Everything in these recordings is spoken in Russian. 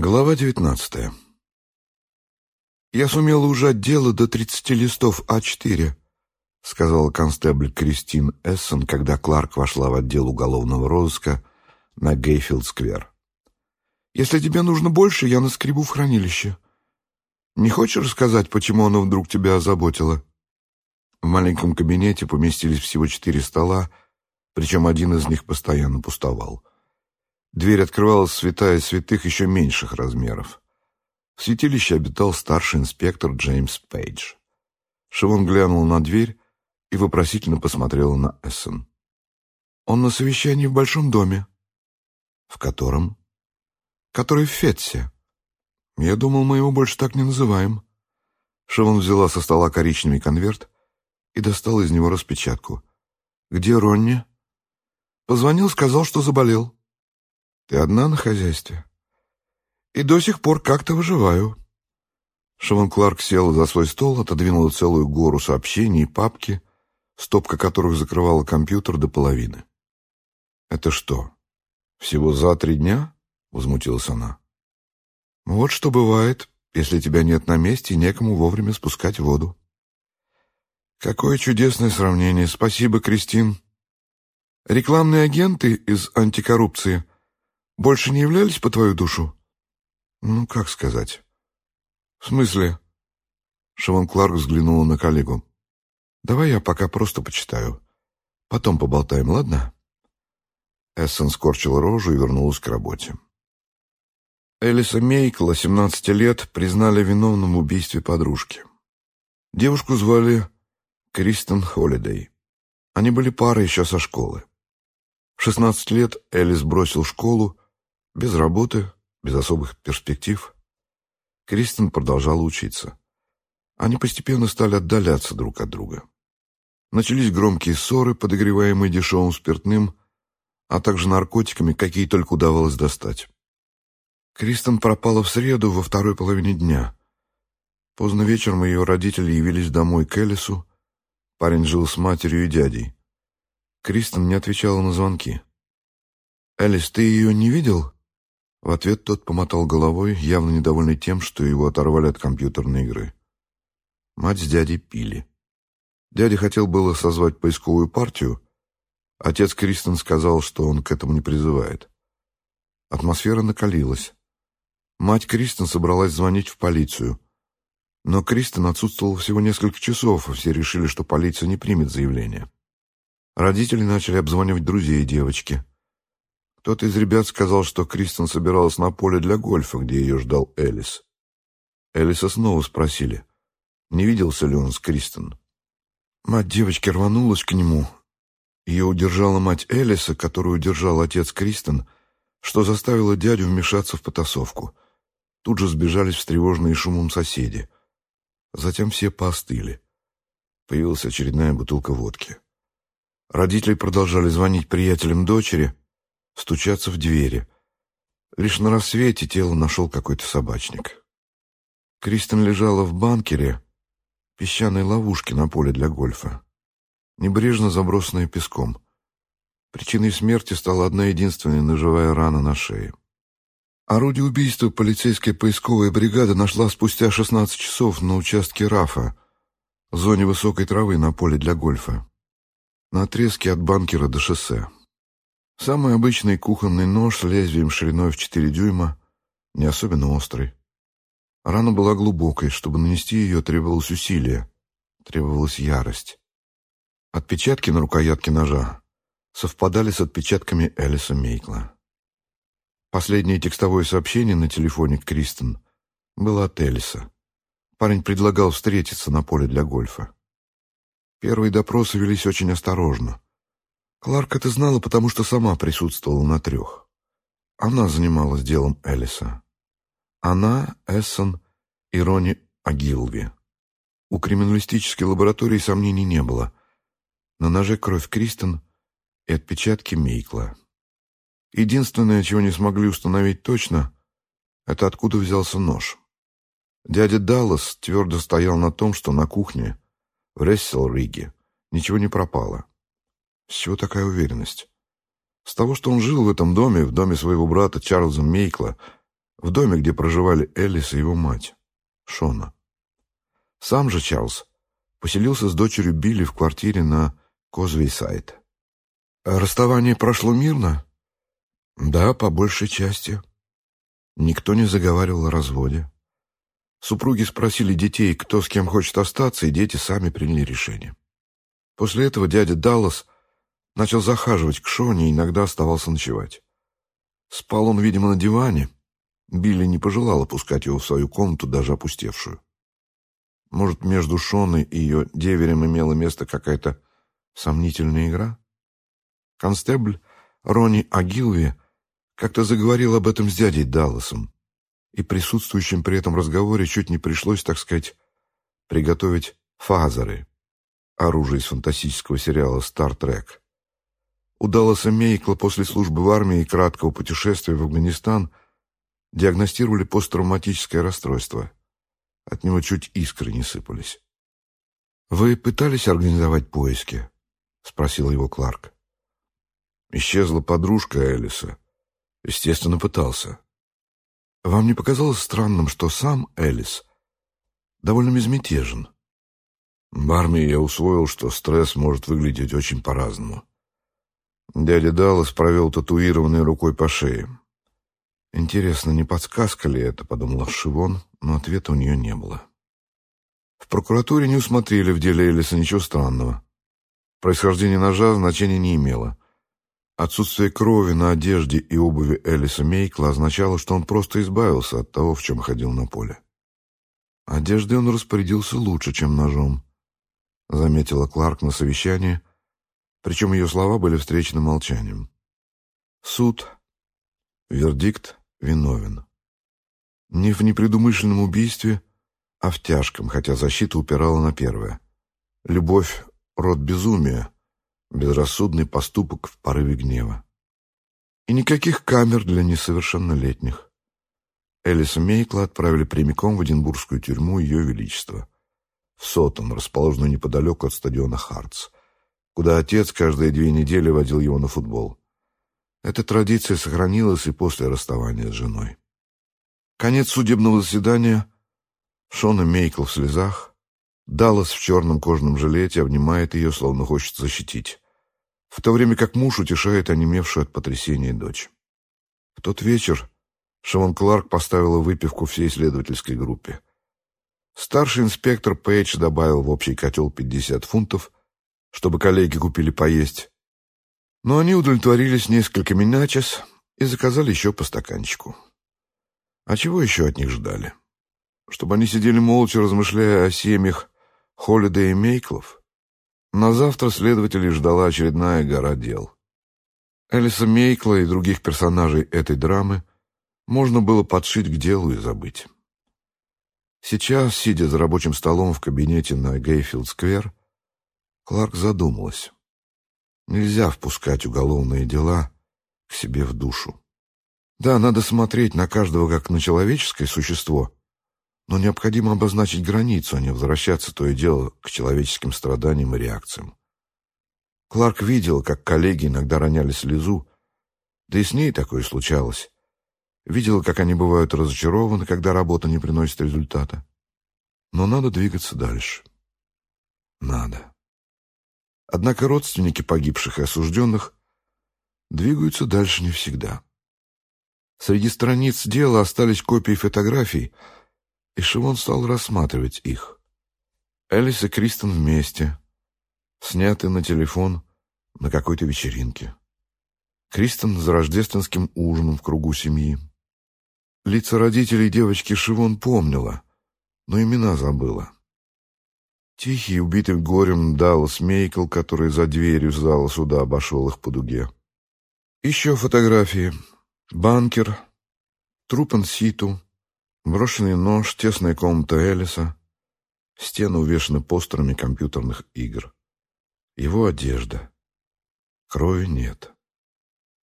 Глава девятнадцатая. «Я сумела ужать дело до тридцати листов А4», — сказала констебль Кристин Эссон, когда Кларк вошла в отдел уголовного розыска на Гейфилд-сквер. «Если тебе нужно больше, я наскребу в хранилище. Не хочешь рассказать, почему оно вдруг тебя озаботило?» В маленьком кабинете поместились всего четыре стола, причем один из них постоянно пустовал. Дверь открывалась святая святых еще меньших размеров. В святилище обитал старший инспектор Джеймс Пейдж. Шивон глянул на дверь и вопросительно посмотрела на Эссен. «Он на совещании в большом доме». «В котором?» «Который в Фетсе». «Я думал, мы его больше так не называем». Шивон взяла со стола коричневый конверт и достала из него распечатку. «Где Ронни?» «Позвонил, сказал, что заболел». Ты одна на хозяйстве? И до сих пор как-то выживаю. Шиван Кларк села за свой стол, отодвинула целую гору сообщений и папки, стопка которых закрывала компьютер до половины. «Это что, всего за три дня?» — возмутилась она. «Вот что бывает, если тебя нет на месте и некому вовремя спускать воду». «Какое чудесное сравнение! Спасибо, Кристин!» «Рекламные агенты из антикоррупции больше не являлись по твою душу? Ну, как сказать? В смысле? Шиван Кларк взглянула на коллегу. Давай я пока просто почитаю. Потом поболтаем, ладно? Эссен скорчил рожу и вернулась к работе. Элиса Мейкла, 17 лет, признали виновным в убийстве подружки. Девушку звали Кристен Холидей. Они были парой еще со школы. В 16 лет Элис бросил школу без работы, без особых перспектив. Кристин продолжала учиться. Они постепенно стали отдаляться друг от друга. Начались громкие ссоры, подогреваемые дешевым спиртным, а также наркотиками, какие только удавалось достать. Кристен пропала в среду во второй половине дня. Поздно вечером ее родители явились домой к Элису. Парень жил с матерью и дядей. Кристен не отвечала на звонки. «Элис, ты ее не видел?» В ответ тот помотал головой, явно недовольный тем, что его оторвали от компьютерной игры. Мать с дядей пили. Дядя хотел было созвать поисковую партию. Отец Кристен сказал, что он к этому не призывает. Атмосфера накалилась. Мать Кристен собралась звонить в полицию. Но Кристен отсутствовал всего несколько часов, и все решили, что полиция не примет заявление. Родители начали обзванивать друзей девочки. Кто-то из ребят сказал, что Кристен собиралась на поле для гольфа, где ее ждал Элис. Элиса снова спросили, не виделся ли он с Кристен. Мать девочки рванулась к нему. Ее удержала мать Элиса, которую удержал отец Кристен, что заставило дядю вмешаться в потасовку. Тут же сбежались встревоженные шумом соседи. Затем все поостыли. Появилась очередная бутылка водки. Родители продолжали звонить приятелям дочери, стучаться в двери. Лишь на рассвете тело нашел какой-то собачник. Кристен лежала в банкере, песчаной ловушке на поле для гольфа, небрежно забросанная песком. Причиной смерти стала одна единственная ножевая рана на шее. Орудие убийства полицейская поисковая бригада нашла спустя 16 часов на участке Рафа, в зоне высокой травы на поле для гольфа, на отрезке от банкера до шоссе. Самый обычный кухонный нож с лезвием шириной в 4 дюйма, не особенно острый. Рана была глубокой, чтобы нанести ее требовалось усилие, требовалась ярость. Отпечатки на рукоятке ножа совпадали с отпечатками Элиса Мейкла. Последнее текстовое сообщение на телефоне Кристен было от Элиса. Парень предлагал встретиться на поле для гольфа. Первые допросы велись очень осторожно. Кларк это знала, потому что сама присутствовала на трех. Она занималась делом Элиса. Она, Эссон и Рони Агилви. У криминалистической лаборатории сомнений не было. На ноже кровь Кристен и отпечатки Мейкла. Единственное, чего не смогли установить точно, это откуда взялся нож. Дядя Даллас твердо стоял на том, что на кухне, в Рессел-Риге, ничего не пропало. С чего такая уверенность? С того, что он жил в этом доме, в доме своего брата Чарльза Мейкла, в доме, где проживали Элис и его мать, Шона. Сам же Чарльз поселился с дочерью Билли в квартире на Козвейсайд. Расставание прошло мирно? Да, по большей части. Никто не заговаривал о разводе. Супруги спросили детей, кто с кем хочет остаться, и дети сами приняли решение. После этого дядя Даллас начал захаживать к Шоне и иногда оставался ночевать. Спал он, видимо, на диване. Билли не пожелала пускать его в свою комнату, даже опустевшую. Может, между Шоной и ее деверем имела место какая-то сомнительная игра? Констебль Ронни Агилви как-то заговорил об этом с дядей Далласом, и присутствующим при этом разговоре чуть не пришлось, так сказать, приготовить фазеры, оружие из фантастического сериала «Стар Трек». У Далласа Мейкла после службы в армии и краткого путешествия в Афганистан диагностировали посттравматическое расстройство. От него чуть искры не сыпались. «Вы пытались организовать поиски?» — спросил его Кларк. Исчезла подружка Элиса. Естественно, пытался. Вам не показалось странным, что сам Элис довольно безмятежен? В армии я усвоил, что стресс может выглядеть очень по-разному. Дядя Даллас провел татуированной рукой по шее. Интересно, не подсказка ли это, подумала Шивон, но ответа у нее не было. В прокуратуре не усмотрели в деле Элиса ничего странного. Происхождение ножа значения не имело. Отсутствие крови на одежде и обуви Элиса Мейкла означало, что он просто избавился от того, в чем ходил на поле. Одеждой он распорядился лучше, чем ножом, заметила Кларк на совещании, причем ее слова были встречены молчанием. Суд. Вердикт виновен. Не в непредумышленном убийстве, а в тяжком, хотя защита упирала на первое. Любовь — род безумия, безрассудный поступок в порыве гнева. И никаких камер для несовершеннолетних. Элиса Мейкла отправили прямиком в Эдинбургскую тюрьму Ее Величества, в Сотон, расположенную неподалеку от стадиона Хартс, куда отец каждые две недели водил его на футбол. Эта традиция сохранилась и после расставания с женой. Конец судебного заседания. Шона Мейкл в слезах, Даллас в черном кожаном жилете обнимает ее, словно хочет защитить, в то время как муж утешает онемевшую от потрясения дочь. В тот вечер Шивон Кларк поставила выпивку всей исследовательской группе. Старший инспектор Пейдж добавил в общий котел 50 фунтов, чтобы коллеги купили поесть. Но они удовлетворились несколькими начес и заказали еще по стаканчику. А чего еще от них ждали? Чтобы они сидели молча, размышляя о семьях, Холидей Мейклов. На завтра следователей ждала очередная гора дел. Элиса Мейкла и других персонажей этой драмы можно было подшить к делу и забыть. Сейчас, сидя за рабочим столом в кабинете на Гейфилд-сквер, Кларк задумалась. Нельзя впускать уголовные дела к себе в душу. Да, надо смотреть на каждого как на человеческое существо, но необходимо обозначить границу, а не возвращаться то и дело к человеческим страданиям и реакциям. Кларк видел, как коллеги иногда роняли слезу, да и с ней такое случалось. Видела, как они бывают разочарованы, когда работа не приносит результата. Но надо двигаться дальше. Надо. Однако родственники погибших и осужденных двигаются дальше не всегда. Среди страниц дела остались копии фотографий — и Шивон стал рассматривать их. Элис и Кристен вместе, сняты на телефон на какой-то вечеринке. Кристен за рождественским ужином в кругу семьи. Лица родителей девочки Шивон помнила, но имена забыла. Тихий, убитый горем Даллас Мейкл, который за дверью зала суда обошел их по дуге. Еще фотографии. Банкер, Трупан Ситу, Брошенный нож, тесная комната Элиса, стены увешаны постерами компьютерных игр. Его одежда. Крови нет.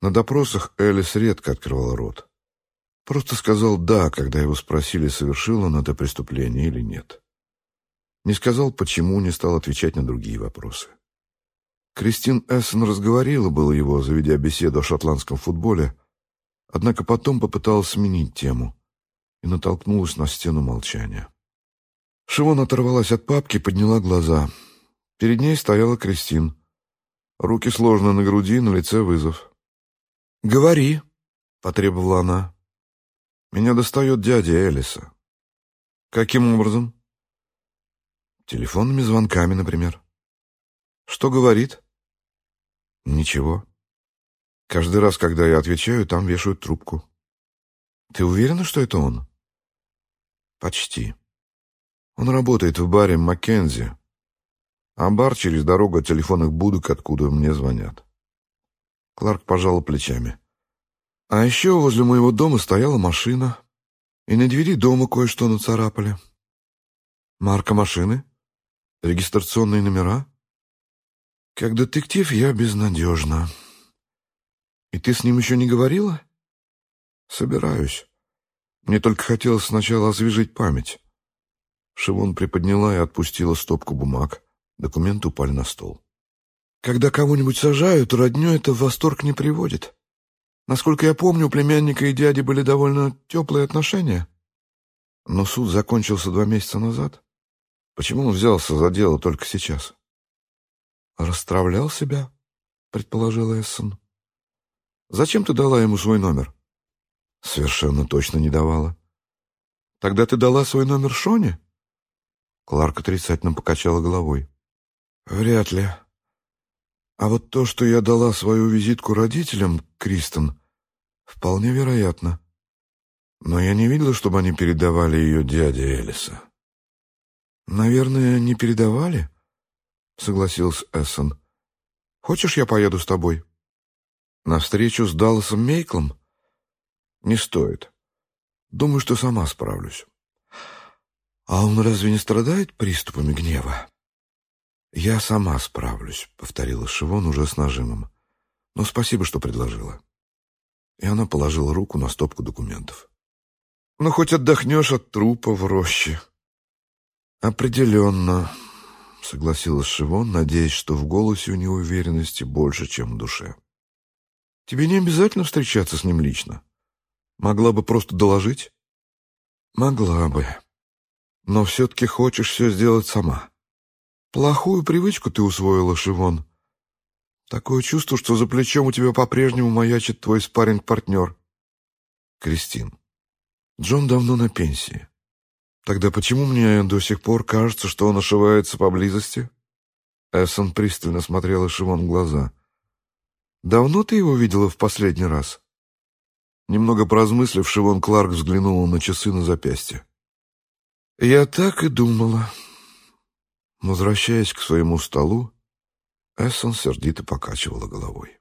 На допросах Элис редко открывал рот. Просто сказал «да», когда его спросили, совершил он это преступление или нет. Не сказал почему, не стал отвечать на другие вопросы. Кристин Эссен разговорила было его, заведя беседу о шотландском футболе, Однако потом попыталась сменить тему и натолкнулась на стену молчания. Шивон оторвалась от папки, подняла глаза. Перед ней стояла Кристин. Руки сложены на груди, на лице вызов. «Говори», — потребовала она. «Меня достает дядя Элиса». «Каким образом?» «Телефонными звонками, например». «Что говорит?» «Ничего. Каждый раз, когда я отвечаю, там вешают трубку». «Ты уверена, что это он?» «Почти. Он работает в баре Маккензи, а бар через дорогу от телефонных будок, откуда мне звонят». Кларк пожал плечами. «А еще возле моего дома стояла машина, и на двери дома кое-что нацарапали. Марка машины? Регистрационные номера?» «Как детектив я безнадежна». «И ты с ним еще не говорила?» «Собираюсь. Мне только хотелось сначала освежить память». Шивон приподняла и отпустила стопку бумаг. Документы упали на стол. «Когда кого-нибудь сажают, родню это в восторг не приводит. Насколько я помню, у племянника и дяди были довольно теплые отношения. Но суд закончился два месяца назад. Почему он взялся за дело только сейчас?» «Расстравлял себя?» — предположила Эссон. «Зачем ты дала ему свой номер?» «Совершенно точно не давала». «Тогда ты дала свой номер Шоне?» Кларк отрицательно покачала головой. «Вряд ли. А вот то, что я дала свою визитку родителям, Кристен, вполне вероятно. Но я не видела, чтобы они передавали ее дяде Элиса». «Наверное, не передавали?» — согласился Эссон. «Хочешь, я поеду с тобой?» «На встречу с Далласом Мейклом?» «Не стоит. Думаю, что сама справлюсь». «А он разве не страдает приступами гнева?» «Я сама справлюсь», — повторила Шивон уже с нажимом. «Но спасибо, что предложила». И она положила руку на стопку документов. «Ну, хоть отдохнешь от трупа в роще». «Определенно», — согласилась Шивон, надеясь, что в голосе у нее уверенности больше, чем в душе. «Тебе не обязательно встречаться с ним лично. Могла бы просто доложить?» «Могла бы», но все-таки хочешь все сделать сама. Плохую привычку ты усвоила, Шивон. Такое чувство, что за плечом у тебя по-прежнему маячит твой спарринг-партнер. Кристин, Джон давно на пенсии. Тогда почему мне до сих пор кажется, что он ошивается поблизости? Эссон пристально смотрела Шивон в глаза. «Давно ты его видела в последний раз?» Немного поразмыслив, Шивон Кларк взглянула на часы на запястье. Я так и думала. Возвращаясь к своему столу, Эссон сердито покачивала головой.